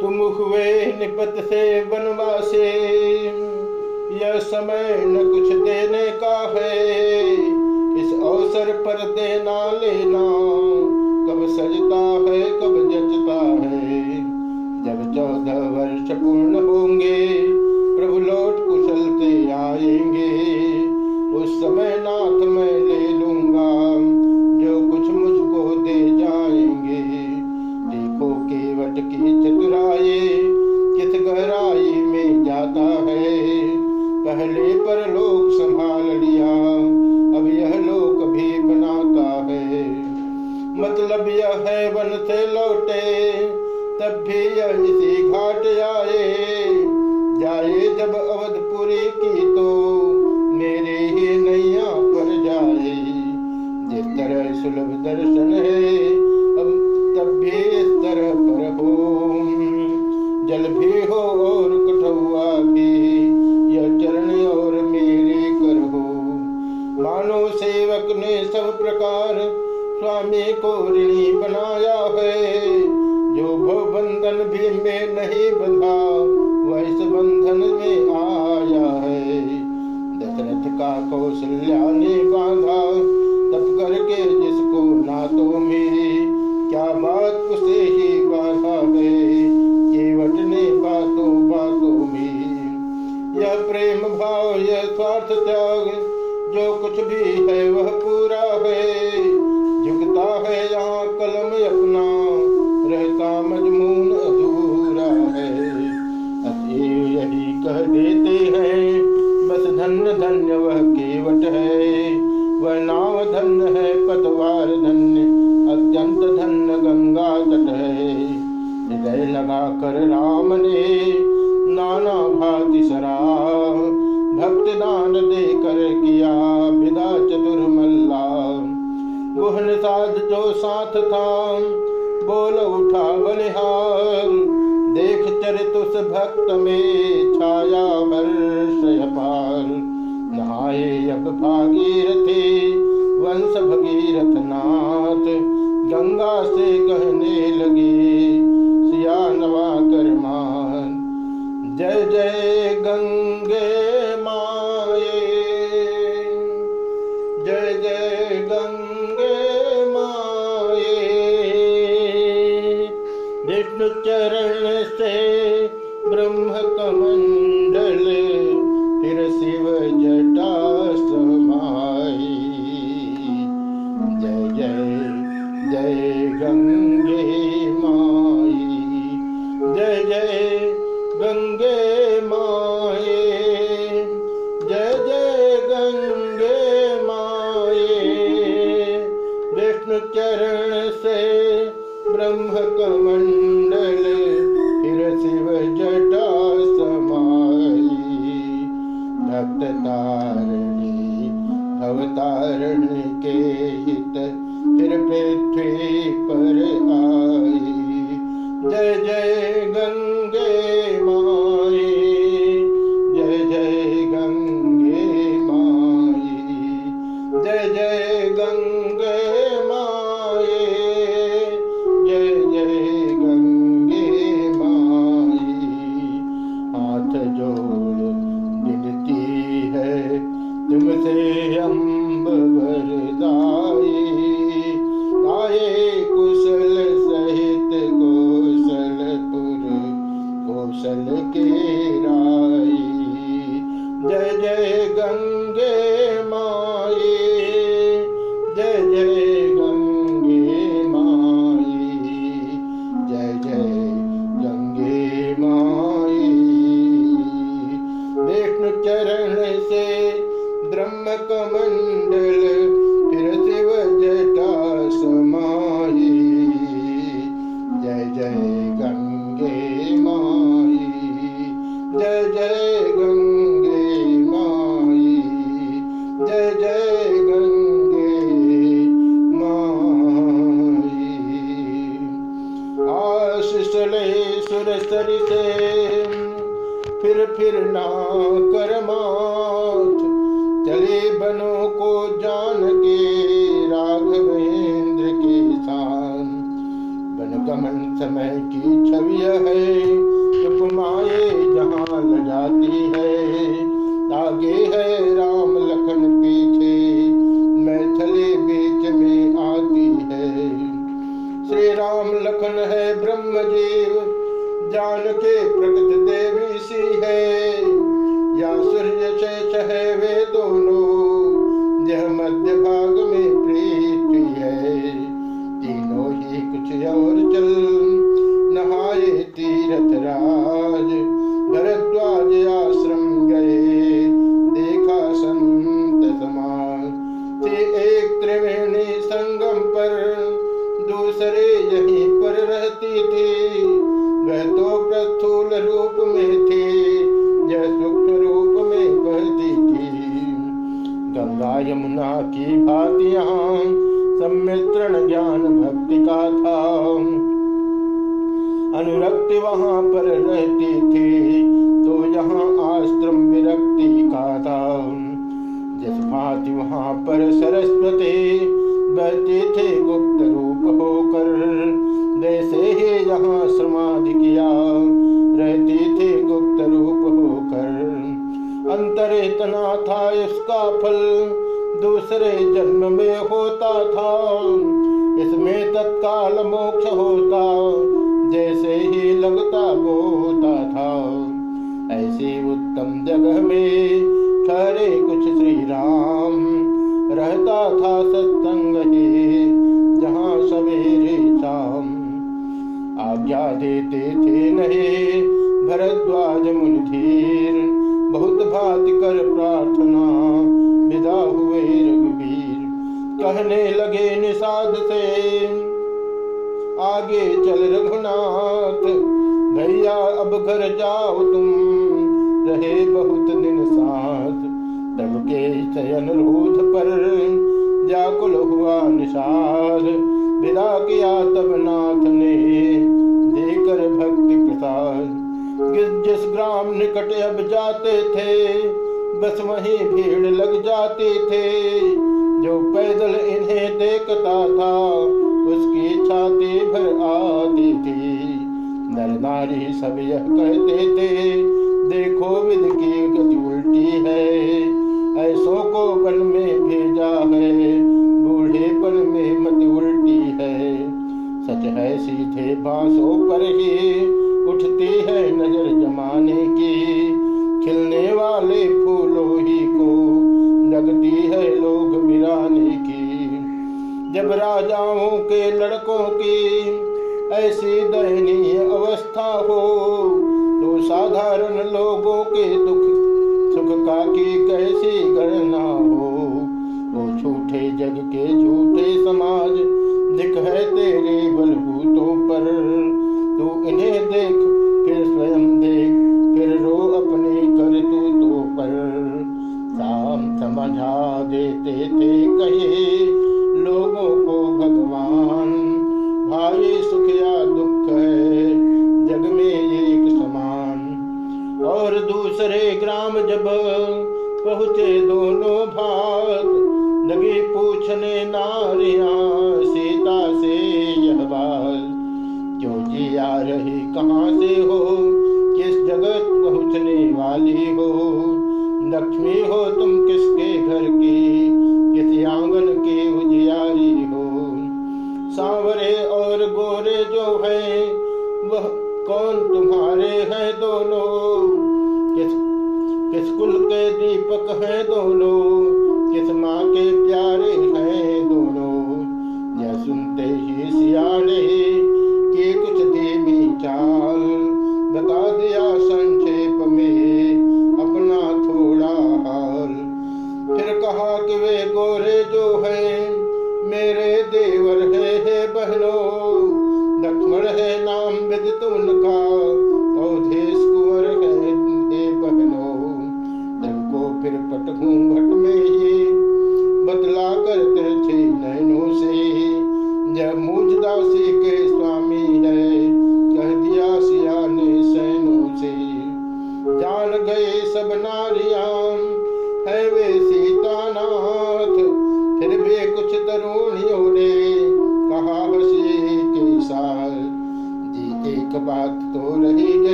तुम हुए निपत से बनवासे। यह समय न कुछ देने का है। इस अवसर पर देना लेना, कब सजता है, कब जचता है। जब चौदह वर्ष पूर्ण होंगे है वन से लौटे, तब भी यह इसी घाट आए। जाए जब अवधपुरी की तो मेरे ही नैया पर जाए। जिस तरह सुलभ दर्शन है अब तब भी इस तरह पर हो। जल भी कौशल्या बांधा कर राम ने विष्णु चरण से ब्रह्म कमंडल फिर शिव जटा समाई जय जय जय गंगा। ना करमाच चले बनो को जान के राघवेंद्र के शान बनगमन समय की छवि है, उपमाए जहाँ लगाती है। आगे है राम लखन के तीरथ राज भरद्वाज आश्रम गए। देखा संत समाज, थी एक त्रिवेणी संगम पर। दूसरे यहीं पर रहती थी। वह तो प्रस्थूल रूप में थी, यह सूक्ष्म रूप में बहती थी। गंगा यमुना की भांति यहाँ सम्मिश्रण ज्ञान भक्ति का था। अनुरक्ति वहाँ पर रहती थी। तो यहाँ आश्रम विरक्ति का था जिस भांति वहाँ पर सरस्वती बहते थे, गुप्त रूप होकर जैसे ही यहाँ समाधि किया रहती थी, गुप्त रूप होकर। अंतर इतना था इसका फल दूसरे जन्म में होता था। इसमें तत्काल मोक्ष कहने लगे निषाद से, आगे चल रघुनाथ, भैया, अब घर जाओ तुम, रहे बहुत दिन साथ। तब के से अनुरोध पर व्याकुल हुआ निषाद। विदा किया तब नाथ ने देकर भक्ति प्रसाद। जिस ग्राम निकट अब जाते थे, बस वहीं भीड़ लग जाते थे। जो पैदल इन्हें देखता था, उसकी छाती भर आती थी। नर नारी सब यह कहते थे, देखो विधि की गति उल्टी है। राजाओं के, लड़कों की ऐसी दयनीय अवस्था हो तो साधारण लोगों के दुख, सुख का की कैसी गणना हो? वो झूठे जग के झूठे समाज, दिख है तेरे बलबूतों पर। तू इन्हें देख लगी पूछने नारिया, सीता से यह बात, क्यों जी आ रही, कहाँ से हो? किस जगत पहुँचने वाली हो? लक्ष्मी हो तुम किसके घर की? किस आँगन की उजियारी हो? सांवरे और गोरे जो है, वह कौन तुम्हारे हैं दोनों? किस किस कुल के दीपक हैं दोनों? किस माँ के प्यारे हैं दोनों। यह सुनते ही सियाने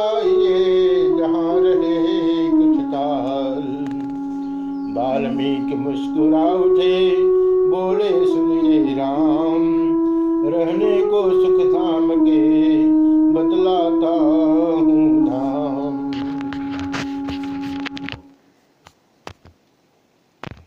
जाइए, जहाँ रहे कुछ काल वाल्मीकि मुस्कुरा उठे, बोले, सुनिए राम, रहने को सुख थाम के